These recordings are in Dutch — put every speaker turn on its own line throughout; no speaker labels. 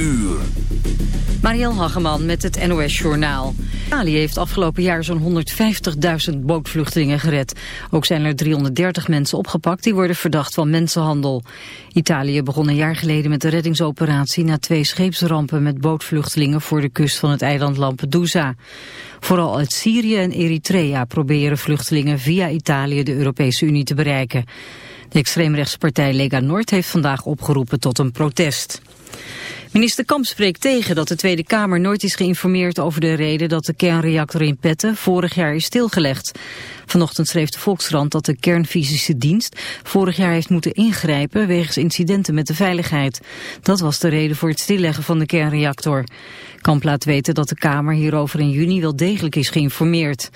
uur.
Marielle Hageman met het NOS Journaal. Italië heeft afgelopen jaar zo'n 150.000 bootvluchtelingen gered. Ook zijn er 330 mensen opgepakt die worden verdacht van mensenhandel. Italië begon een jaar geleden met de reddingsoperatie... na twee scheepsrampen met bootvluchtelingen voor de kust van het eiland Lampedusa. Vooral uit Syrië en Eritrea proberen vluchtelingen via Italië de Europese Unie te bereiken. De extreemrechtse partij Lega Noord heeft vandaag opgeroepen tot een protest. Minister Kamp spreekt tegen dat de Tweede Kamer nooit is geïnformeerd over de reden dat de kernreactor in Petten vorig jaar is stilgelegd. Vanochtend schreef de Volkskrant dat de kernfysische dienst vorig jaar heeft moeten ingrijpen wegens incidenten met de veiligheid. Dat was de reden voor het stilleggen van de kernreactor. Kamp laat weten dat de Kamer hierover in juni wel degelijk is geïnformeerd.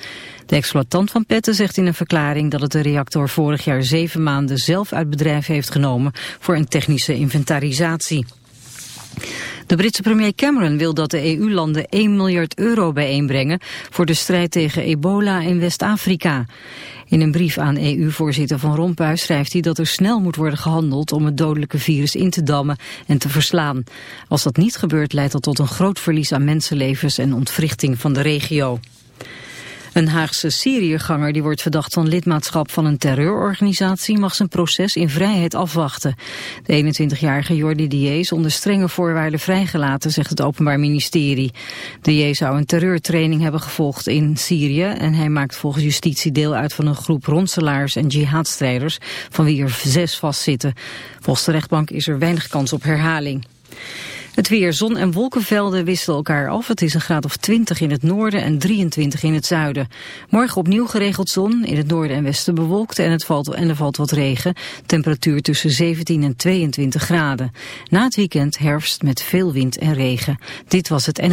De exploitant van Petten zegt in een verklaring dat het de reactor vorig jaar zeven maanden zelf uit bedrijf heeft genomen voor een technische inventarisatie. De Britse premier Cameron wil dat de EU-landen 1 miljard euro bijeenbrengen voor de strijd tegen ebola in West-Afrika. In een brief aan EU-voorzitter Van Rompuy schrijft hij dat er snel moet worden gehandeld om het dodelijke virus in te dammen en te verslaan. Als dat niet gebeurt leidt dat tot een groot verlies aan mensenlevens en ontwrichting van de regio. Een Haagse Syriëganger die wordt verdacht van lidmaatschap van een terreurorganisatie mag zijn proces in vrijheid afwachten. De 21-jarige Jordi D.J. is onder strenge voorwaarden vrijgelaten, zegt het Openbaar Ministerie. D.J. zou een terreurtraining hebben gevolgd in Syrië en hij maakt volgens justitie deel uit van een groep ronselaars en jihadstrijders van wie er zes vastzitten. Volgens de rechtbank is er weinig kans op herhaling. Het weer, zon en wolkenvelden wisselen elkaar af. Het is een graad of 20 in het noorden en 23 in het zuiden. Morgen opnieuw geregeld zon, in het noorden en westen bewolkt en, het valt, en er valt wat regen. Temperatuur tussen 17 en 22 graden. Na het weekend herfst met veel wind en regen. Dit was het en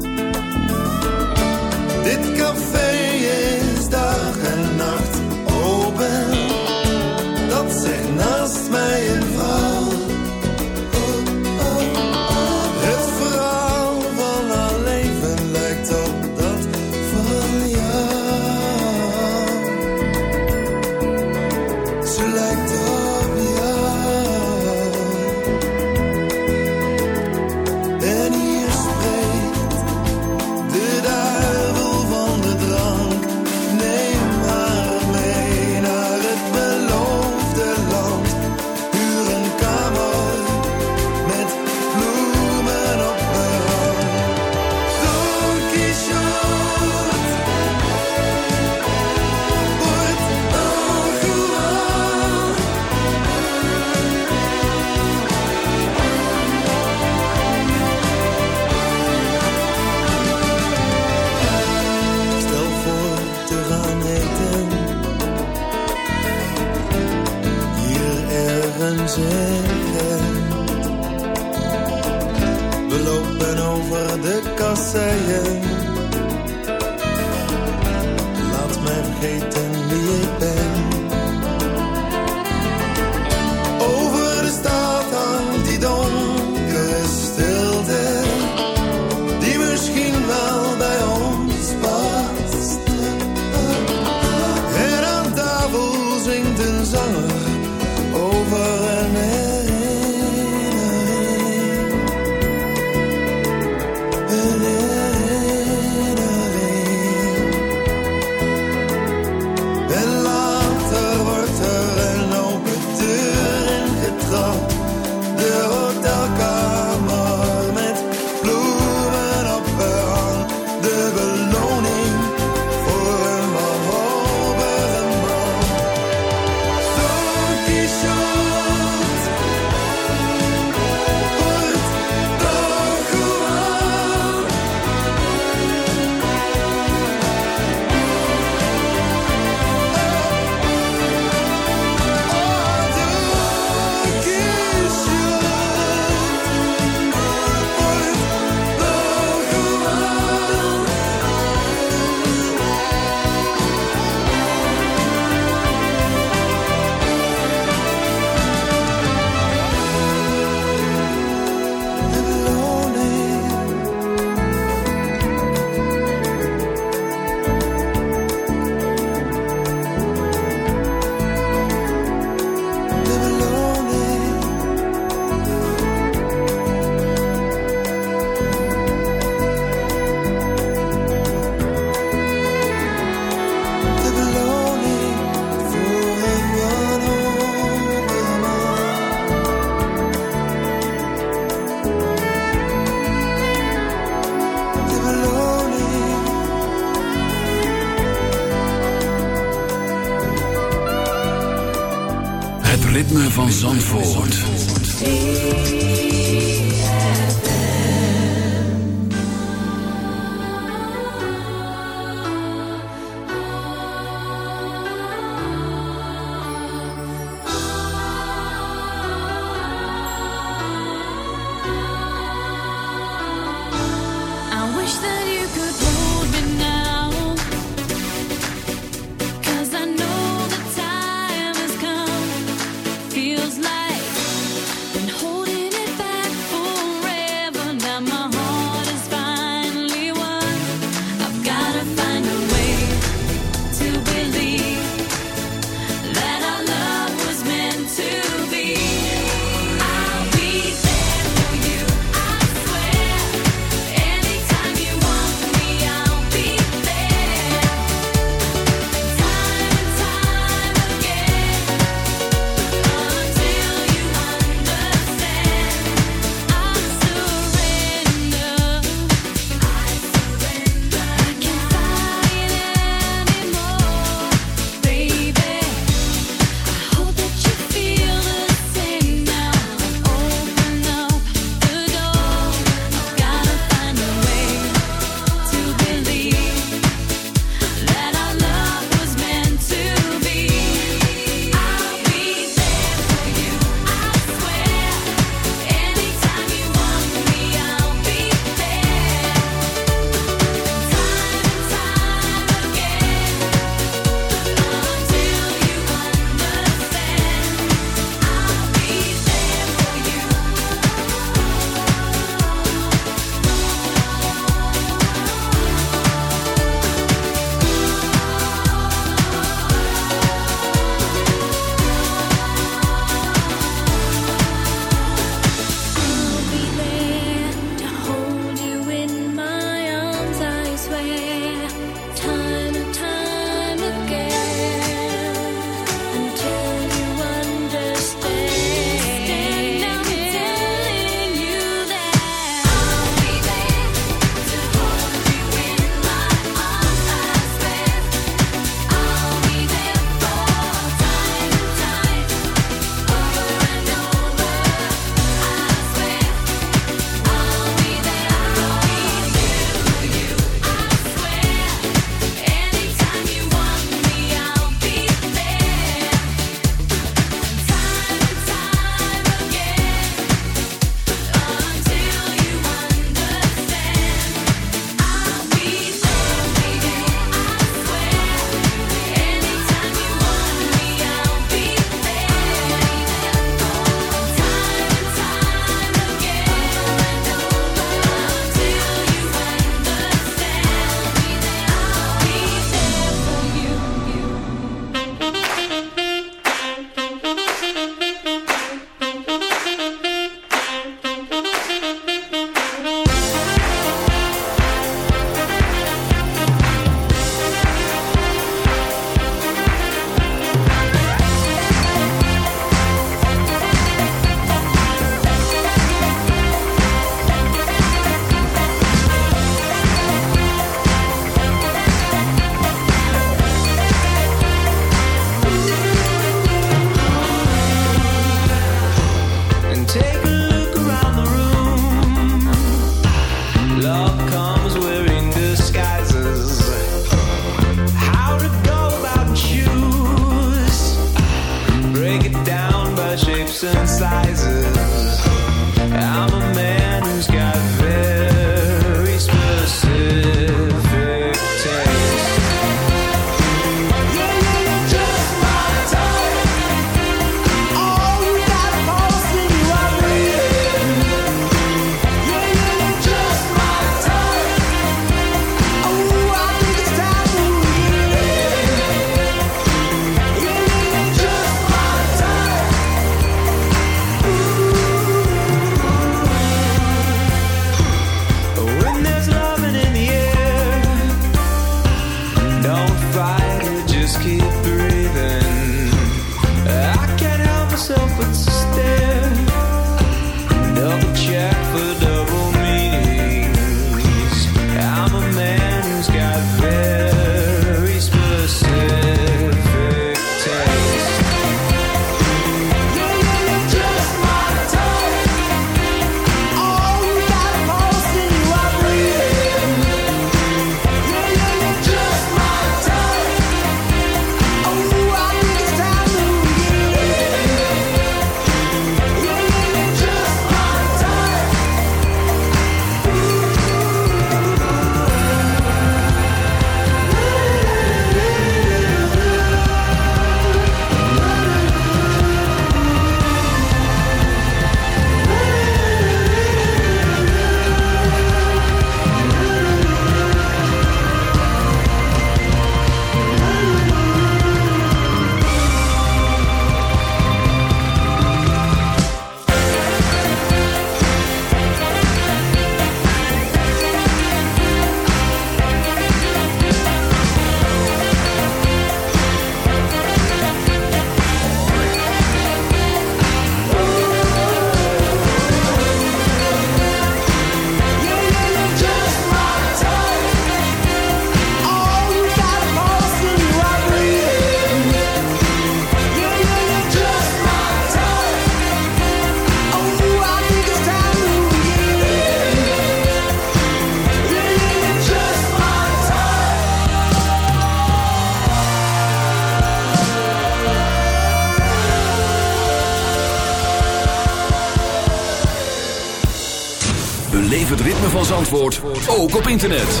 van
Zandvoort ook op internet.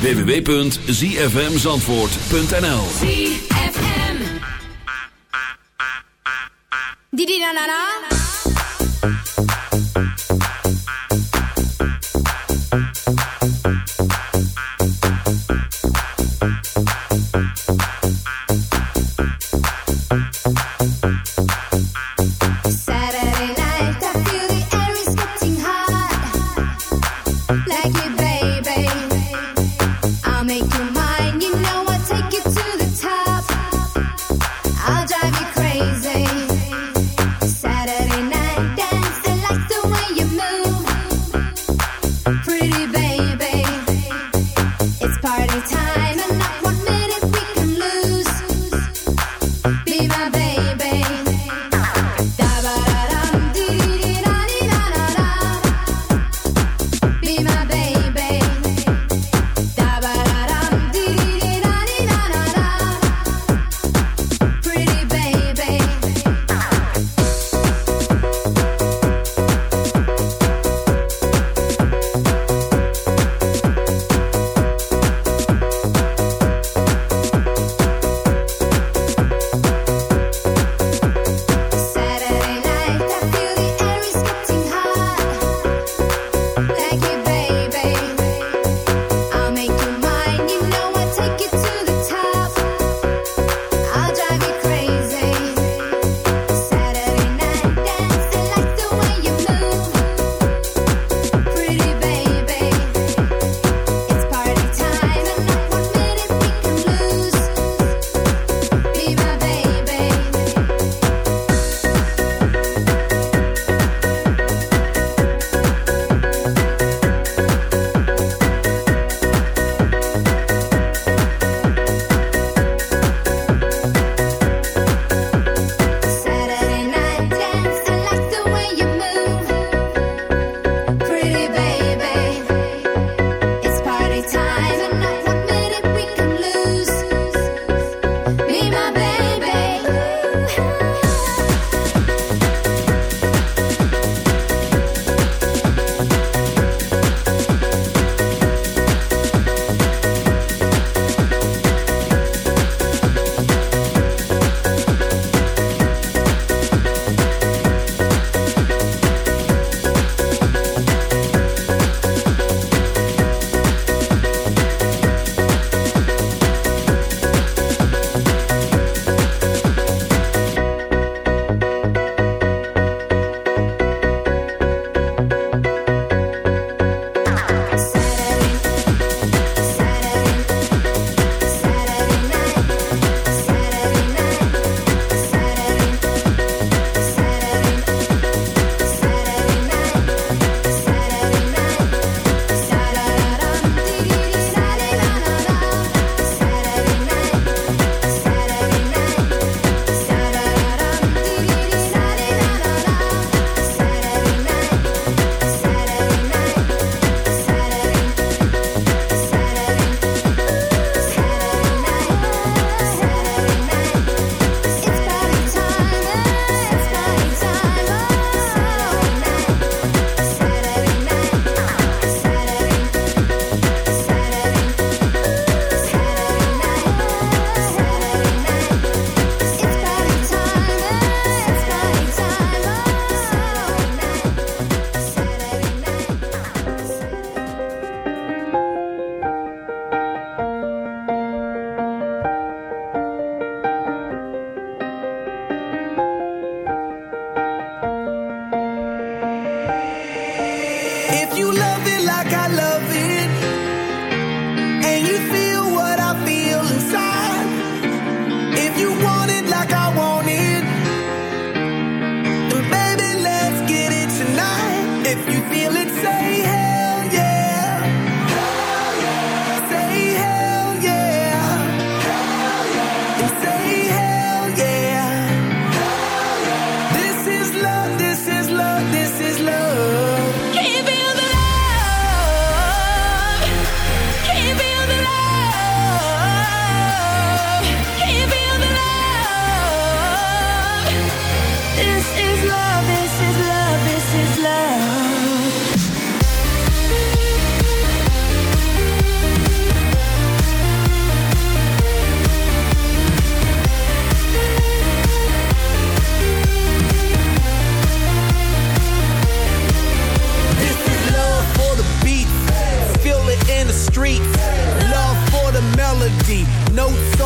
www.zfmzandvoort.nl
ZFM Didi na na na.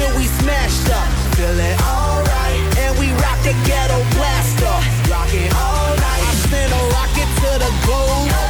till we smashed up. Feeling alright, and we rock the ghetto blaster. Rockin' all night. I send a rocket to the
gold.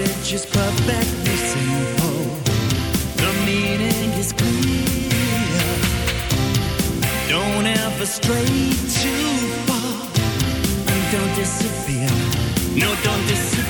message is perfectly. The meaning is clear. Don't ever stray too far. And don't disappear. No, don't disappear.